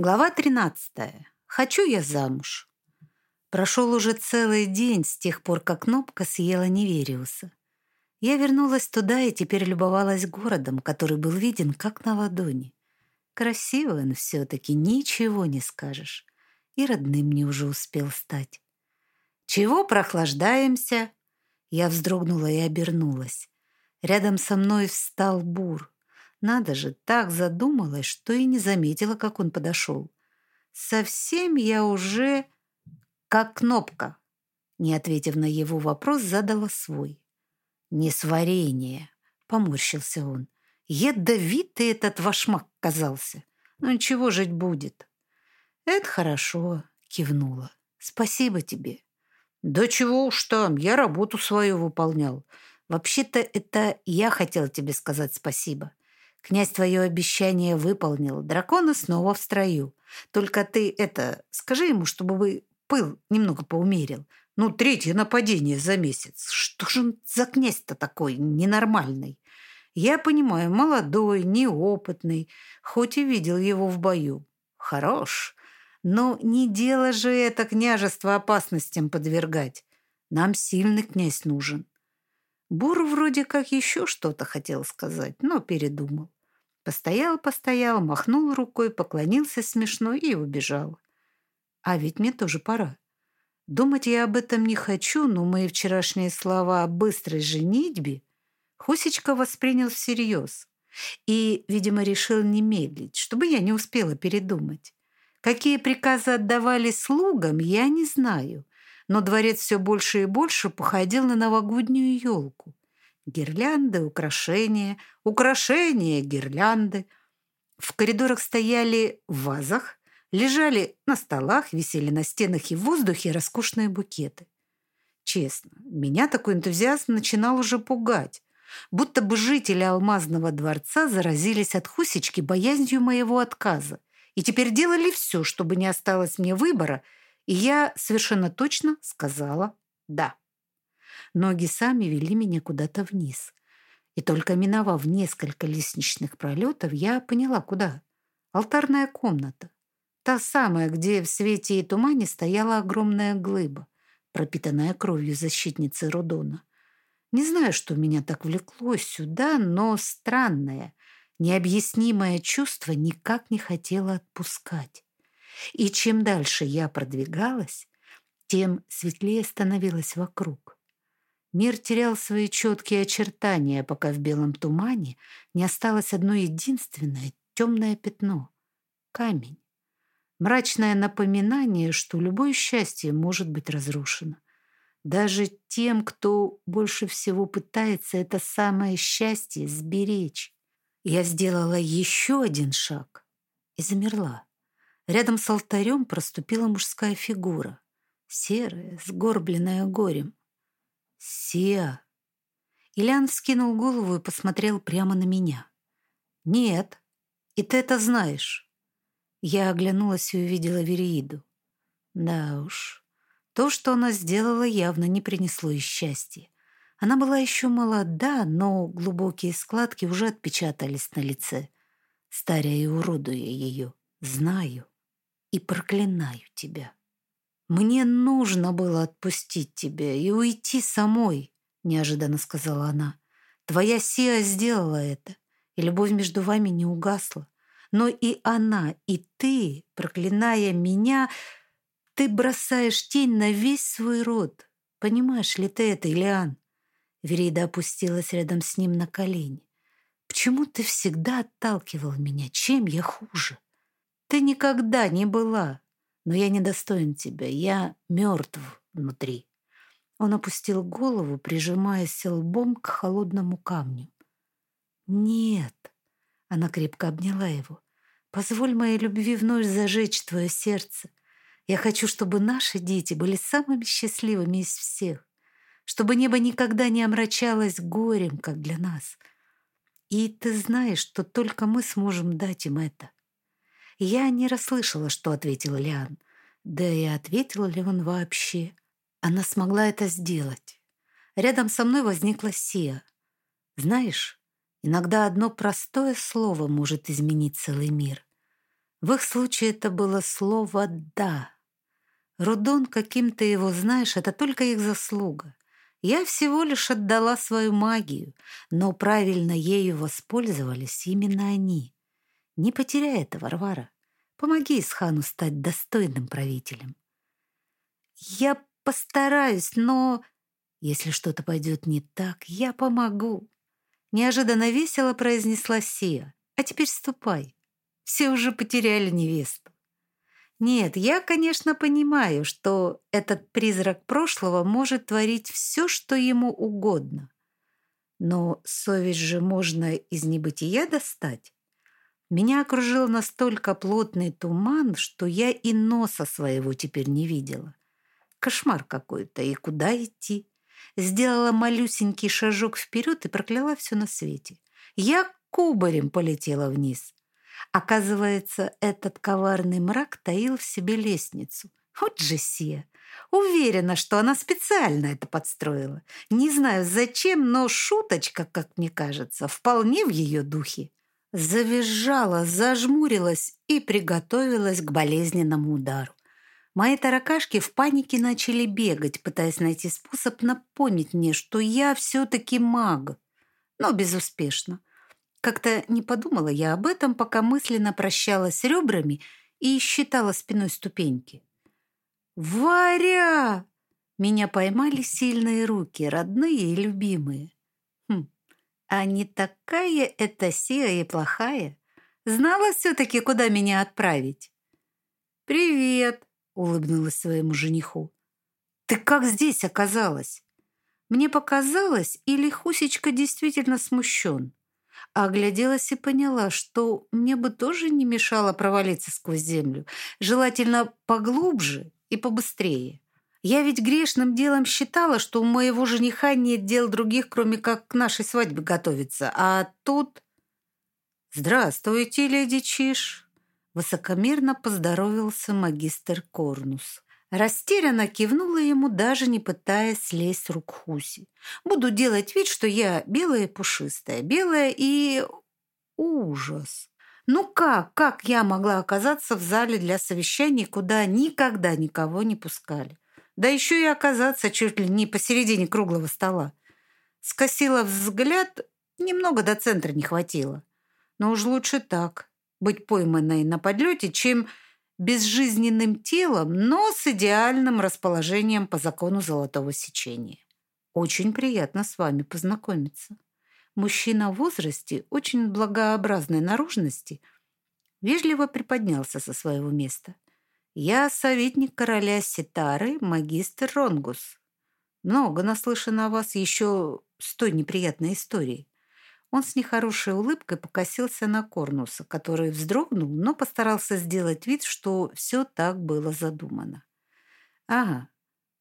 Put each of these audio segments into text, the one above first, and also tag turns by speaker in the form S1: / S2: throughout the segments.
S1: Глава 13. Хочу я замуж. Прошел уже целый день с тех пор, как Кнопка съела Невериуса. Я вернулась туда и теперь любовалась городом, который был виден как на ладони. Красивый он все-таки, ничего не скажешь. И родным мне уже успел стать. «Чего прохлаждаемся?» Я вздрогнула и обернулась. Рядом со мной встал Бур. Надо же, так задумалась, что и не заметила, как он подошел. Совсем я уже как кнопка. Не ответив на его вопрос, задала свой. «Несварение», — поморщился он. «Ядовитый этот вашмак казался. Ну ничего жить будет». «Это хорошо», — кивнула. «Спасибо тебе». «Да чего уж там, я работу свою выполнял. Вообще-то это я хотел тебе сказать спасибо. Князь твое обещание выполнил. Драконы снова в строю. Только ты это, скажи ему, чтобы вы пыл немного поумерил. Ну, третье нападение за месяц. Что же он за князь-то такой ненормальный? Я понимаю, молодой, неопытный, хоть и видел его в бою. Хорош. Но не дело же это княжество опасностям подвергать. Нам сильный князь нужен. Бур вроде как еще что-то хотел сказать, но передумал. Постоял, постоял, махнул рукой, поклонился смешно и убежал. А ведь мне тоже пора. Думать я об этом не хочу, но мои вчерашние слова о быстрой женитьбе Хусечка воспринял всерьез и, видимо, решил не медлить, чтобы я не успела передумать. Какие приказы отдавали слугам, я не знаю но дворец все больше и больше походил на новогоднюю елку. Гирлянды, украшения, украшения, гирлянды. В коридорах стояли в вазах, лежали на столах, висели на стенах и в воздухе роскошные букеты. Честно, меня такой энтузиазм начинал уже пугать. Будто бы жители Алмазного дворца заразились от Хусечки боязнью моего отказа и теперь делали все, чтобы не осталось мне выбора – я совершенно точно сказала «да». Ноги сами вели меня куда-то вниз. И только миновав несколько лестничных пролетов, я поняла, куда. Алтарная комната. Та самая, где в свете и тумане стояла огромная глыба, пропитанная кровью защитницы Рудона. Не знаю, что меня так влекло сюда, но странное, необъяснимое чувство никак не хотело отпускать. И чем дальше я продвигалась, тем светлее становилось вокруг. Мир терял свои четкие очертания, пока в белом тумане не осталось одно единственное темное пятно — камень. Мрачное напоминание, что любое счастье может быть разрушено. Даже тем, кто больше всего пытается это самое счастье сберечь. Я сделала еще один шаг и замерла. Рядом с алтарем проступила мужская фигура, серая, сгорбленная горем. «Сия!» Ильян вскинул голову и посмотрел прямо на меня. «Нет, и ты это знаешь». Я оглянулась и увидела Вереиду. Да уж, то, что она сделала, явно не принесло ей счастья. Она была еще молода, но глубокие складки уже отпечатались на лице, старя и уродуя ее. Знаю и проклинаю тебя. Мне нужно было отпустить тебя и уйти самой, неожиданно сказала она. Твоя Сия сделала это, и любовь между вами не угасла. Но и она, и ты, проклиная меня, ты бросаешь тень на весь свой род. Понимаешь ли ты это, Ильян? Верейда опустилась рядом с ним на колени. Почему ты всегда отталкивал меня? Чем я хуже? Ты никогда не была, но я недостоин тебя. Я мертв внутри. Он опустил голову, прижимаясь лбом к холодному камню. «Нет!» — она крепко обняла его. «Позволь моей любви вновь зажечь твое сердце. Я хочу, чтобы наши дети были самыми счастливыми из всех, чтобы небо никогда не омрачалось горем, как для нас. И ты знаешь, что только мы сможем дать им это. Я не расслышала, что ответил Лиан. Да и ответил ли он вообще? Она смогла это сделать. Рядом со мной возникла Сия. Знаешь, иногда одно простое слово может изменить целый мир. В их случае это было слово «да». Рудон, каким ты его знаешь, это только их заслуга. Я всего лишь отдала свою магию, но правильно ею воспользовались именно они. Не потеряй это, Варвара. Помоги Исхану стать достойным правителем. Я постараюсь, но... Если что-то пойдет не так, я помогу. Неожиданно весело произнесла Сия. А теперь ступай. Все уже потеряли невесту. Нет, я, конечно, понимаю, что этот призрак прошлого может творить все, что ему угодно. Но совесть же можно из небытия достать. Меня окружил настолько плотный туман, что я и носа своего теперь не видела. Кошмар какой-то, и куда идти? Сделала малюсенький шажок вперед и прокляла все на свете. Я кубарем полетела вниз. Оказывается, этот коварный мрак таил в себе лестницу. Вот же Сия! Уверена, что она специально это подстроила. Не знаю зачем, но шуточка, как мне кажется, вполне в ее духе. Завизжала, зажмурилась и приготовилась к болезненному удару. Мои таракашки в панике начали бегать, пытаясь найти способ напомнить мне, что я все-таки маг. Но безуспешно. Как-то не подумала я об этом, пока мысленно прощалась с ребрами и считала спиной ступеньки. «Варя!» Меня поймали сильные руки, родные и любимые. А не такая это сия и плохая. Знала все-таки, куда меня отправить. «Привет!» — улыбнулась своему жениху. «Ты как здесь оказалась?» Мне показалось, или Хусечка действительно смущен. Огляделась и поняла, что мне бы тоже не мешало провалиться сквозь землю, желательно поглубже и побыстрее. Я ведь грешным делом считала, что у моего жениха нет дел других, кроме как к нашей свадьбе готовиться. А тут... «Здравствуйте, леди Чиш!» Высокомерно поздоровился магистр Корнус. Растерянно кивнула ему, даже не пытаясь слезть с рук Хуси. Буду делать вид, что я белая и пушистая, белая и... ужас. Ну как, как я могла оказаться в зале для совещаний, куда никогда никого не пускали? Да еще и оказаться чуть ли не посередине круглого стола. Скосила взгляд, немного до центра не хватило. Но уж лучше так, быть пойманной на подлете, чем безжизненным телом, но с идеальным расположением по закону золотого сечения. Очень приятно с вами познакомиться. Мужчина в возрасте, очень благообразной наружности, вежливо приподнялся со своего места. Я советник короля Ситары, магистр Ронгус. Много наслышано о вас еще с той неприятной историей. Он с нехорошей улыбкой покосился на Корнуса, который вздрогнул, но постарался сделать вид, что все так было задумано. «Ага,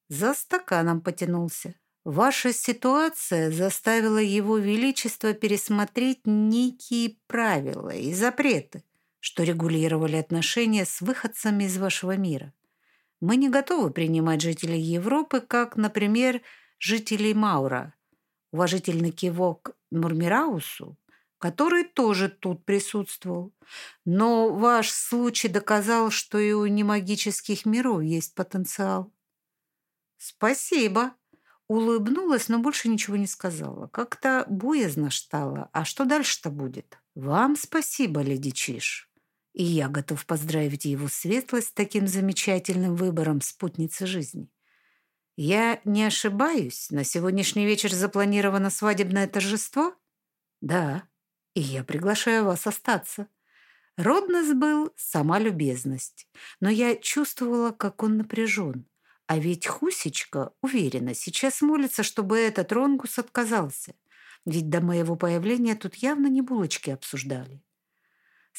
S1: за стаканом потянулся. Ваша ситуация заставила его величество пересмотреть некие правила и запреты, что регулировали отношения с выходцами из вашего мира. Мы не готовы принимать жителей Европы, как, например, жителей Маура». Уважительный кивок Мурмираусу, который тоже тут присутствовал. Но ваш случай доказал, что и у немагических миров есть потенциал. Спасибо. Улыбнулась, но больше ничего не сказала. Как-то боязно стало. А что дальше-то будет? Вам спасибо, леди Чиш. И я готов поздравить его светлость с таким замечательным выбором спутницы жизни. «Я не ошибаюсь? На сегодняшний вечер запланировано свадебное торжество?» «Да, и я приглашаю вас остаться». Роднос был сама любезность, но я чувствовала, как он напряжен. А ведь Хусечка, уверена, сейчас молится, чтобы этот Ронгус отказался. Ведь до моего появления тут явно не булочки обсуждали.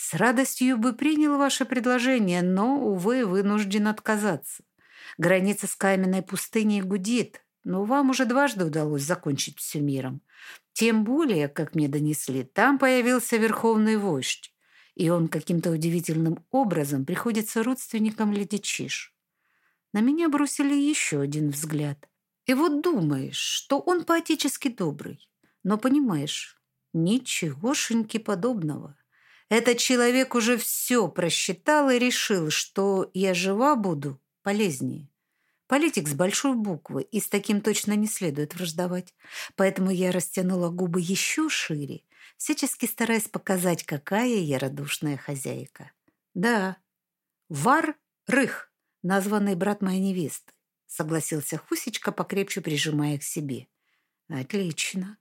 S1: С радостью бы принял ваше предложение, но, увы, вынужден отказаться. Граница с каменной пустыней гудит, но вам уже дважды удалось закончить все миром. Тем более, как мне донесли, там появился верховный вождь, и он каким-то удивительным образом приходится родственникам леди Чиш. На меня бросили еще один взгляд. И вот думаешь, что он поотечески добрый, но понимаешь, ничегошеньки подобного. Этот человек уже все просчитал и решил, что я жива буду полезнее. Политик с большой буквы, и с таким точно не следует враждовать. Поэтому я растянула губы еще шире, всячески стараясь показать, какая я радушная хозяйка. Да, Вар Рых, названный брат моей невесты, согласился Хусечка, покрепче прижимая к себе. Отлично.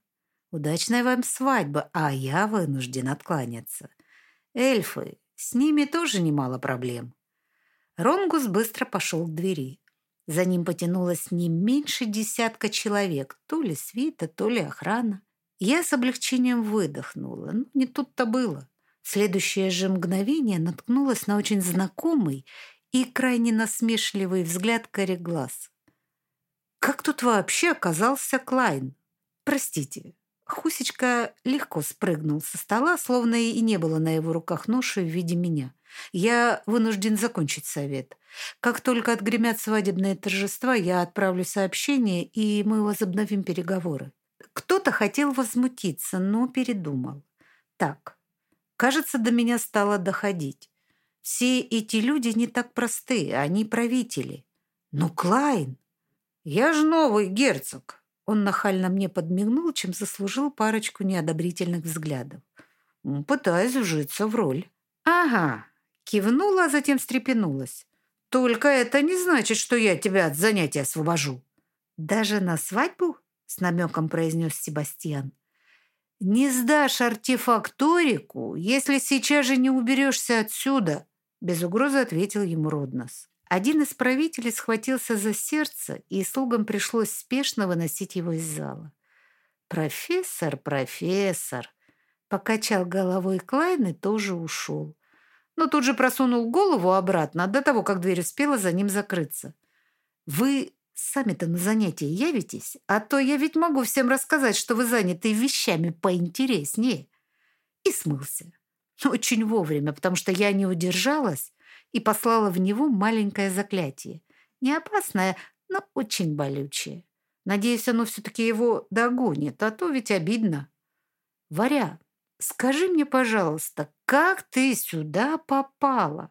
S1: Удачная вам свадьба, а я вынужден откланяться. Эльфы, с ними тоже немало проблем. Ронгус быстро пошел к двери. За ним потянулось не меньше десятка человек, то ли свита, то ли охрана. Я с облегчением выдохнула, но не тут-то было. Следующее же мгновение наткнулась на очень знакомый и крайне насмешливый взгляд карих глаз. Как тут вообще оказался Клайн? Простите. Хусечка легко спрыгнул со стола, словно и не было на его руках ноши в виде меня. Я вынужден закончить совет. Как только отгремят свадебные торжества, я отправлю сообщение, и мы возобновим переговоры. Кто-то хотел возмутиться, но передумал. Так, кажется, до меня стало доходить. Все эти люди не так просты, они правители. Но Клайн... Я же новый герцог. Он нахально мне подмигнул, чем заслужил парочку неодобрительных взглядов. Пытаюсь вжиться в роль. Ага, Кивнула, а затем встрепенулась. «Только это не значит, что я тебя от занятия освобожу». «Даже на свадьбу?» — с намеком произнес Себастьян. «Не сдашь артефакторику, если сейчас же не уберешься отсюда», — без угрозы ответил ему Роднос. Один из правителей схватился за сердце, и слугам пришлось спешно выносить его из зала. «Профессор, профессор!» — покачал головой Клайн и тоже ушел но тут же просунул голову обратно до того, как дверь успела за ним закрыться. «Вы сами-то на занятия явитесь? А то я ведь могу всем рассказать, что вы заняты вещами поинтереснее». И смылся. Очень вовремя, потому что я не удержалась и послала в него маленькое заклятие. Не опасное, но очень болючее. Надеюсь, оно все-таки его догонит, а то ведь обидно. Варя, Скажи мне, пожалуйста, как ты сюда попала?»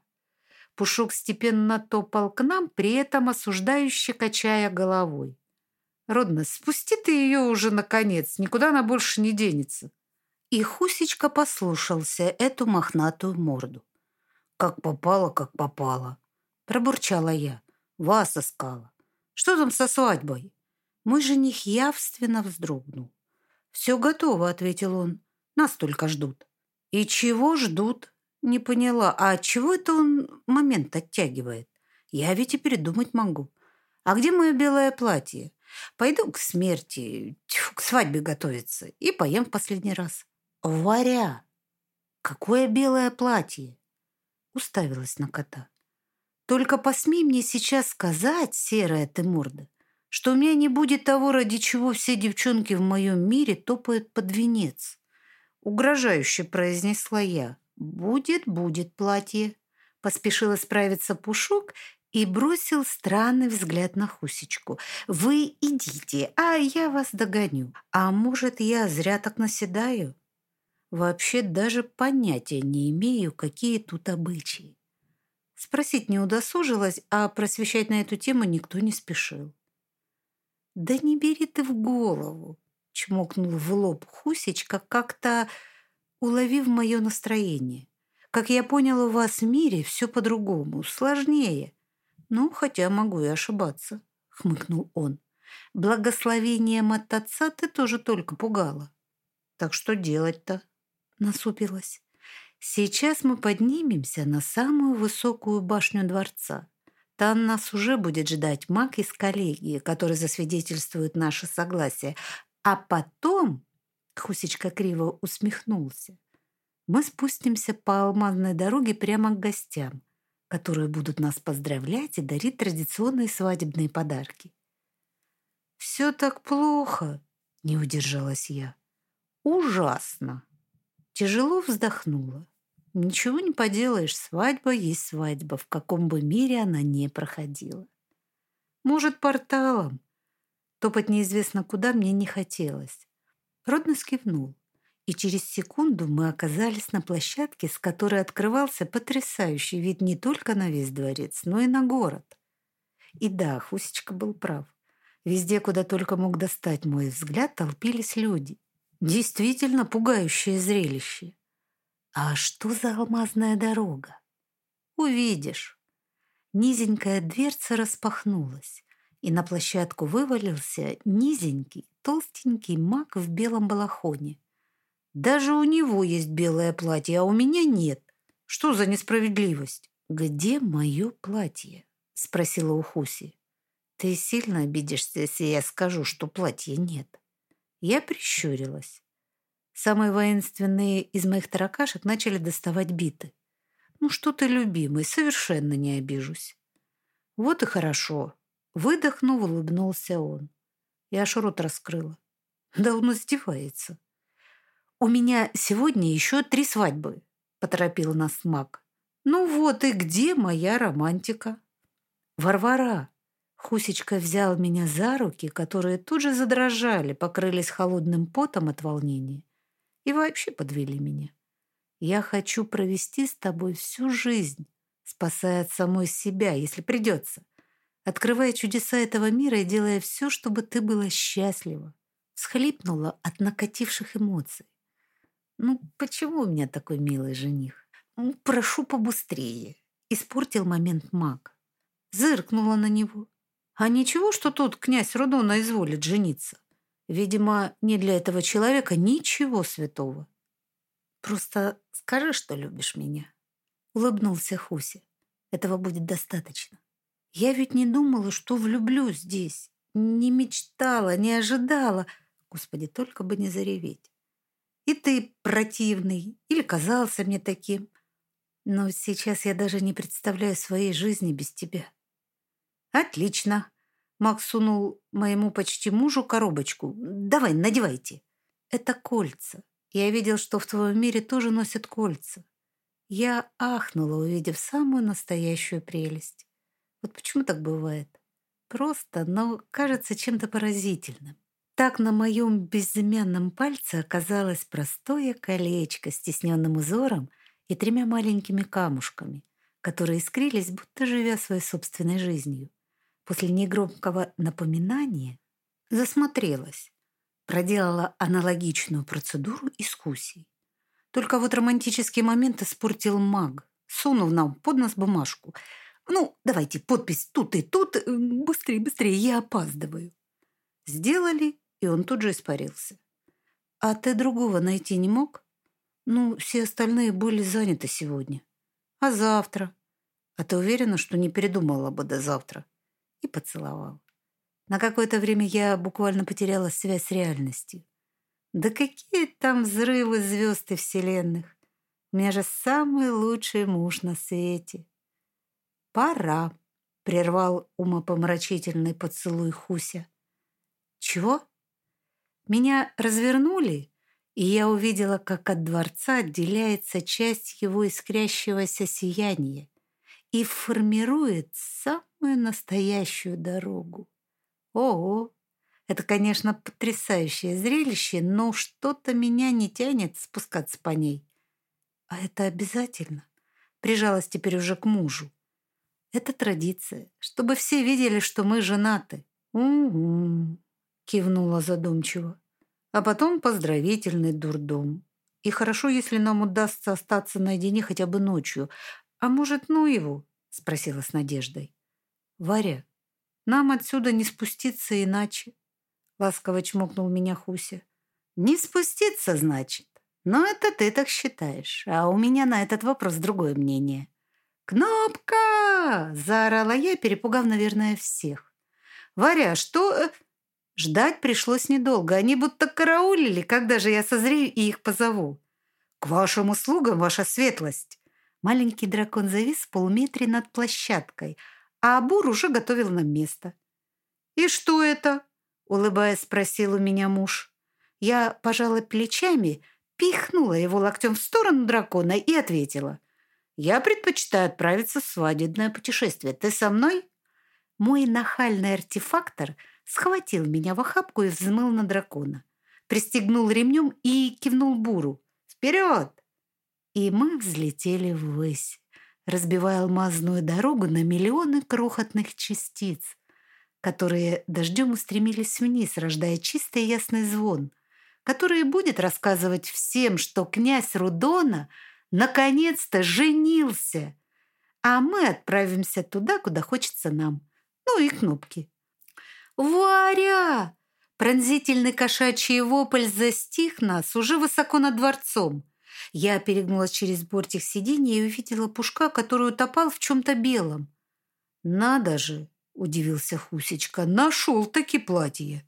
S1: Пушок степенно топал к нам, при этом осуждающе качая головой. «Родно, спусти ты ее уже, наконец, никуда она больше не денется». И Хусечка послушался эту мохнатую морду. «Как попало, как попало», — пробурчала я. «Вас искала. Что там со свадьбой?» Мой жених явственно вздрогнул. «Все готово», — ответил он. Нас только ждут». «И чего ждут?» Не поняла. «А чего это он момент оттягивает? Я ведь и передумать могу. А где мое белое платье? Пойду к смерти, тьфу, к свадьбе готовиться и поем в последний раз». «Варя! Какое белое платье?» Уставилась на кота. «Только посмей мне сейчас сказать, серая ты морда, что у меня не будет того, ради чего все девчонки в моем мире топают под венец». Угрожающе произнесла я. «Будет, будет платье». Поспешила справиться Пушок и бросил странный взгляд на Хусечку. «Вы идите, а я вас догоню. А может, я зря так наседаю?» Вообще даже понятия не имею, какие тут обычаи. Спросить не удосужилась, а просвещать на эту тему никто не спешил. «Да не бери ты в голову чмокнул в лоб Хусечка, как-то уловив мое настроение. Как я понял, у вас в мире все по-другому, сложнее. Ну, хотя могу и ошибаться, хмыкнул он. Благословением от отца ты тоже только пугала. Так что делать-то? Насупилась. Сейчас мы поднимемся на самую высокую башню дворца. Там нас уже будет ждать маг из коллегии, который засвидетельствует наше согласие, а потом, Хусечка криво усмехнулся, мы спустимся по алмазной дороге прямо к гостям, которые будут нас поздравлять и дарить традиционные свадебные подарки. «Все так плохо», — не удержалась я. «Ужасно!» Тяжело вздохнула. Ничего не поделаешь, свадьба есть свадьба, в каком бы мире она не проходила. Может, порталом, Топать неизвестно куда мне не хотелось. Родно скивнул. и через секунду мы оказались на площадке, с которой открывался потрясающий вид не только на весь дворец, но и на город. И да, Хусечка был прав. Везде, куда только мог достать мой взгляд, толпились люди. Действительно пугающее зрелище. А что за алмазная дорога? Увидишь. Низенькая дверца распахнулась, и на площадку вывалился низенький, толстенький маг в белом балахоне. Даже у него есть белое платье, а у меня нет. Что за несправедливость? Где мое платье? Спросила у Хуси. Ты сильно обидишься, если я скажу, что платья нет. Я прищурилась. Самые воинственные из моих таракашек начали доставать биты. Ну что ты, любимый, совершенно не обижусь. Вот и хорошо. Выдохнув, улыбнулся он. Я аж рот раскрыла. Да он издевается. «У меня сегодня еще три свадьбы», — поторопил нас маг. «Ну вот и где моя романтика?» «Варвара!» Хусечка взял меня за руки, которые тут же задрожали, покрылись холодным потом от волнения и вообще подвели меня. «Я хочу провести с тобой всю жизнь, спасая от самой себя, если придется, открывая чудеса этого мира и делая все, чтобы ты была счастлива». Схлипнула от накативших эмоций. Ну, почему у меня такой милый жених? Ну, прошу побыстрее. Испортил момент маг. Зыркнула на него. А ничего, что тут князь Рудона изволит жениться? Видимо, не для этого человека ничего святого. Просто скажи, что любишь меня. Улыбнулся Хуси. Этого будет достаточно. Я ведь не думала, что влюблюсь здесь. Не мечтала, не ожидала. Господи, только бы не зареветь. И ты противный, или казался мне таким. Но сейчас я даже не представляю своей жизни без тебя. Отлично. Макс сунул моему почти мужу коробочку. Давай, надевайте. Это кольца. Я видел, что в твоем мире тоже носят кольца. Я ахнула, увидев самую настоящую прелесть. Вот почему так бывает? Просто, но кажется чем-то поразительным. Так на моем безымянном пальце оказалось простое колечко с тисненным узором и тремя маленькими камушками, которые искрились, будто живя своей собственной жизнью. После негромкого напоминания засмотрелась, проделала аналогичную процедуру искусий. Только вот романтический момент испортил маг, сунув нам под нос бумажку. «Ну, давайте, подпись тут и тут. Быстрее, быстрее, я опаздываю». Сделали и он тут же испарился. «А ты другого найти не мог?» «Ну, все остальные были заняты сегодня. А завтра?» «А ты уверена, что не передумала бы до завтра?» И поцеловал. На какое-то время я буквально потеряла связь с реальностью. Да какие там взрывы звезд и вселенных! У меня же самый лучший муж на свете. «Пора», — прервал умопомрачительный поцелуй Хуся. «Чего?» Меня развернули, и я увидела, как от дворца отделяется часть его искрящегося сияния и формирует самую настоящую дорогу. Ого! Это, конечно, потрясающее зрелище, но что-то меня не тянет спускаться по ней. А это обязательно. Прижалась теперь уже к мужу. Это традиция, чтобы все видели, что мы женаты. Угу кивнула задумчиво. А потом поздравительный дурдом. И хорошо, если нам удастся остаться наедине хотя бы ночью. А может, ну его? Спросила с надеждой. Варя, нам отсюда не спуститься иначе. Ласково чмокнул меня Хуся. Не спуститься, значит. Но это ты так считаешь. А у меня на этот вопрос другое мнение. «Кнопка!» – заорала я, перепугав, наверное, всех. «Варя, что...» э, Ждать пришлось недолго. Они будто караулили, когда же я созрею и их позову. «К вашим услугам, ваша светлость!» Маленький дракон завис в полуметре над площадкой, а Абур уже готовил нам место. «И что это?» — улыбаясь, спросил у меня муж. Я пожала плечами, пихнула его локтем в сторону дракона и ответила. «Я предпочитаю отправиться в свадебное путешествие. Ты со мной?» Мой нахальный артефактор — схватил меня в охапку и взмыл на дракона. пристегнул ремнем и кивнул буру. «Вперед!» И мы взлетели ввысь, разбивая алмазную дорогу на миллионы крохотных частиц, которые дождем устремились вниз, рождая чистый и ясный звон, который будет рассказывать всем, что князь Рудона наконец-то женился, а мы отправимся туда, куда хочется нам. Ну и кнопки. «Варя!» Пронзительный кошачий вопль застиг нас уже высоко над дворцом. Я перегнулась через бортик сиденья и увидела пушка, который утопал в чем-то белом. «Надо же!» – удивился Хусечка. «Нашел таки платье!»